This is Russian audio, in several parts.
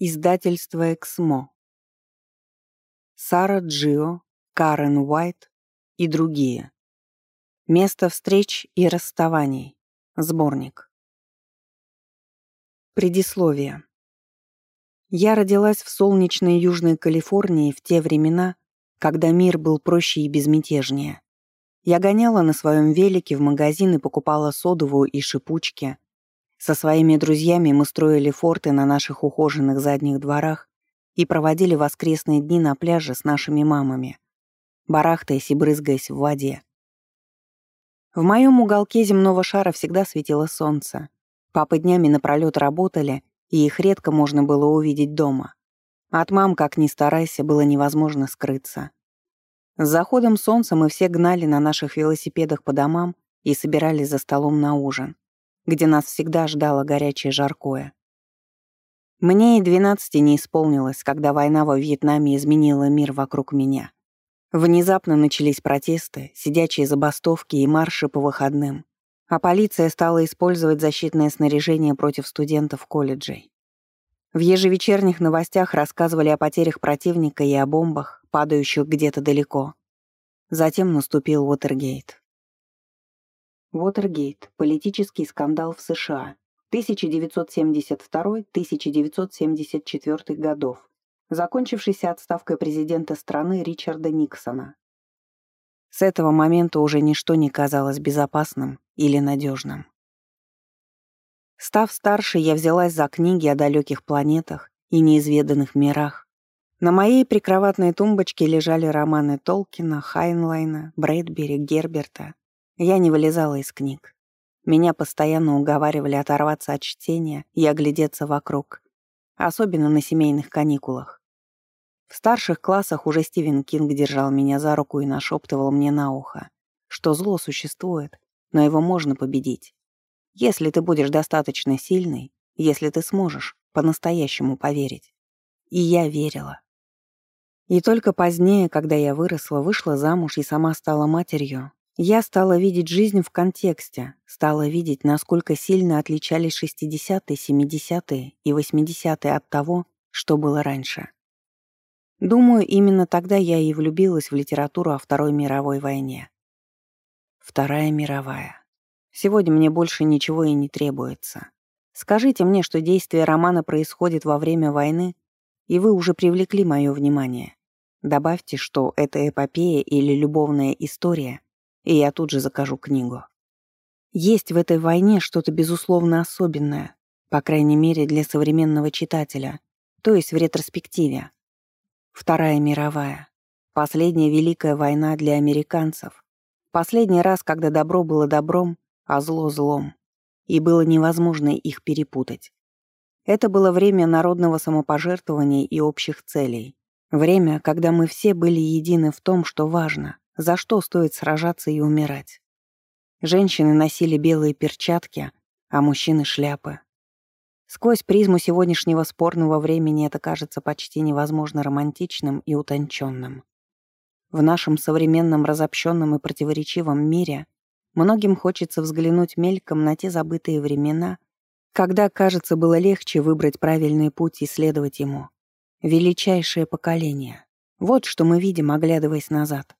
Издательство «Эксмо». Сара Джио, Карен Уайт и другие. Место встреч и расставаний. Сборник. Предисловие. Я родилась в солнечной Южной Калифорнии в те времена, когда мир был проще и безмятежнее. Я гоняла на своем велике в магазин и покупала содовую и шипучки, со своими друзьями мы строили форты на наших ухоженных задних дворах и проводили воскресные дни на пляже с нашими мамами, барахтаясь и брызгаясь в воде. В моем уголке земного шара всегда светило солнце. Папы днями напролёт работали, и их редко можно было увидеть дома. От мам, как ни старайся, было невозможно скрыться. С заходом солнца мы все гнали на наших велосипедах по домам и собирались за столом на ужин где нас всегда ждало горячее жаркое. Мне и двенадцати не исполнилось, когда война во Вьетнаме изменила мир вокруг меня. Внезапно начались протесты, сидячие забастовки и марши по выходным, а полиция стала использовать защитное снаряжение против студентов колледжей. В ежевечерних новостях рассказывали о потерях противника и о бомбах, падающих где-то далеко. Затем наступил Уотергейт. Уотергейт – политический скандал в США. 1972-1974 годов, закончившийся отставкой президента страны Ричарда Никсона. С этого момента уже ничто не казалось безопасным или надежным. Став старше, я взялась за книги о далеких планетах и неизведанных мирах. На моей прикроватной тумбочке лежали романы Толкина, Хайнлайна, Брэдбери, Герберта, я не вылезала из книг. Меня постоянно уговаривали оторваться от чтения и оглядеться вокруг, особенно на семейных каникулах. В старших классах уже Стивен Кинг держал меня за руку и нашептывал мне на ухо, что зло существует, но его можно победить. Если ты будешь достаточно сильный, если ты сможешь по-настоящему поверить. И я верила. И только позднее, когда я выросла, вышла замуж и сама стала матерью, я стала видеть жизнь в контексте, стала видеть, насколько сильно отличались 60-е, 70-е и 80-е от того, что было раньше. Думаю, именно тогда я и влюбилась в литературу о Второй мировой войне. Вторая мировая. Сегодня мне больше ничего и не требуется. Скажите мне, что действие романа происходит во время войны, и вы уже привлекли мое внимание. Добавьте, что это эпопея или любовная история — и я тут же закажу книгу. Есть в этой войне что-то безусловно особенное, по крайней мере для современного читателя, то есть в ретроспективе. Вторая мировая. Последняя великая война для американцев. Последний раз, когда добро было добром, а зло злом. И было невозможно их перепутать. Это было время народного самопожертвования и общих целей. Время, когда мы все были едины в том, что важно, за что стоит сражаться и умирать. Женщины носили белые перчатки, а мужчины — шляпы. Сквозь призму сегодняшнего спорного времени это кажется почти невозможно романтичным и утонченным. В нашем современном разобщенном и противоречивом мире многим хочется взглянуть мельком на те забытые времена, когда, кажется, было легче выбрать правильный путь и следовать ему. Величайшее поколение. Вот что мы видим, оглядываясь назад.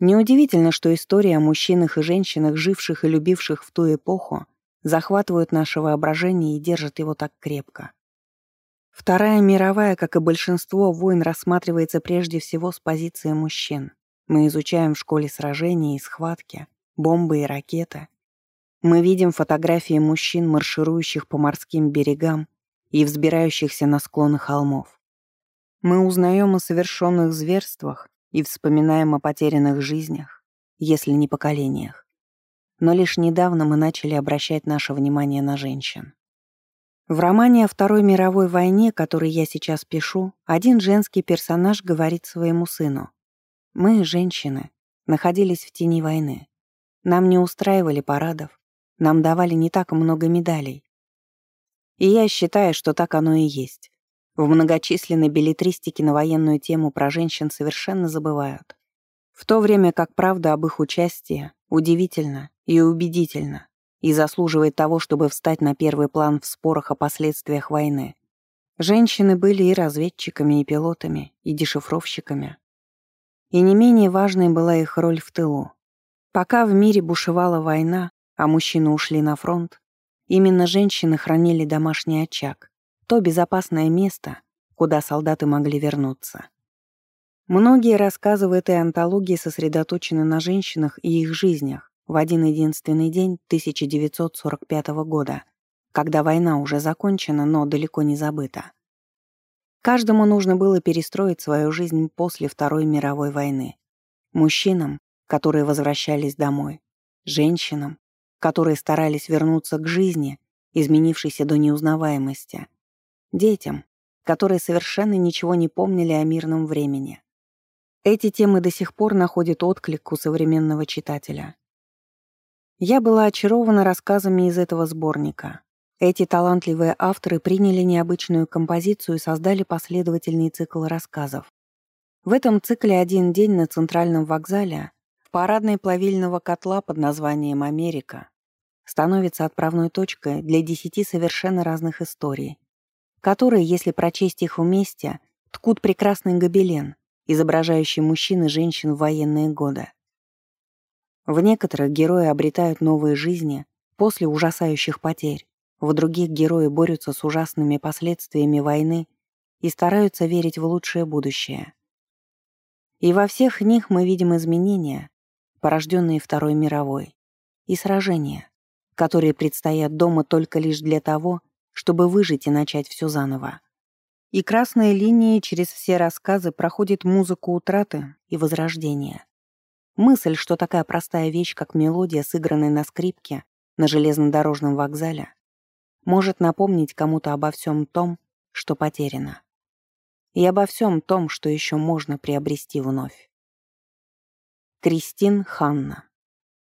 Неудивительно, что история о мужчинах и женщинах, живших и любивших в ту эпоху, захватывают наше воображение и держат его так крепко. Вторая мировая, как и большинство войн, рассматривается прежде всего с позиции мужчин. Мы изучаем в школе сражения и схватки, бомбы и ракеты. Мы видим фотографии мужчин, марширующих по морским берегам и взбирающихся на склоны холмов. Мы узнаем о совершенных зверствах и вспоминаем о потерянных жизнях, если не поколениях. Но лишь недавно мы начали обращать наше внимание на женщин. В романе о Второй мировой войне, который я сейчас пишу, один женский персонаж говорит своему сыну. «Мы, женщины, находились в тени войны. Нам не устраивали парадов, нам давали не так много медалей. И я считаю, что так оно и есть. В многочисленной билетристике на военную тему про женщин совершенно забывают. В то время как правда об их участии удивительно и убедительно и заслуживает того, чтобы встать на первый план в спорах о последствиях войны. Женщины были и разведчиками, и пилотами, и дешифровщиками. И не менее важной была их роль в тылу. Пока в мире бушевала война, а мужчины ушли на фронт, именно женщины хранили домашний очаг, то безопасное место, куда солдаты могли вернуться. Многие рассказы в этой антологии сосредоточены на женщинах и их жизнях в один единственный день 1945 года, когда война уже закончена, но далеко не забыта. Каждому нужно было перестроить свою жизнь после Второй мировой войны. Мужчинам, которые возвращались домой, женщинам, которые старались вернуться к жизни, изменившейся до неузнаваемости, детям, которые совершенно ничего не помнили о мирном времени. Эти темы до сих пор находят отклик у современного читателя. Я была очарована рассказами из этого сборника. Эти талантливые авторы приняли необычную композицию и создали последовательный цикл рассказов. В этом цикле «Один день на центральном вокзале» в парадной плавильного котла под названием «Америка» становится отправной точкой для десяти совершенно разных историй, которые, если прочесть их вместе, ткут прекрасный гобелен, изображающий мужчин и женщин в военные годы. В некоторых герои обретают новые жизни после ужасающих потерь, в других герои борются с ужасными последствиями войны и стараются верить в лучшее будущее. И во всех них мы видим изменения, порожденные Второй мировой, и сражения, которые предстоят дома только лишь для того, чтобы выжить и начать все заново. И красной линией через все рассказы проходит музыка утраты и возрождения. Мысль, что такая простая вещь, как мелодия, сыгранная на скрипке на железнодорожном вокзале, может напомнить кому-то обо всем том, что потеряно. И обо всем том, что еще можно приобрести вновь. Кристин Ханна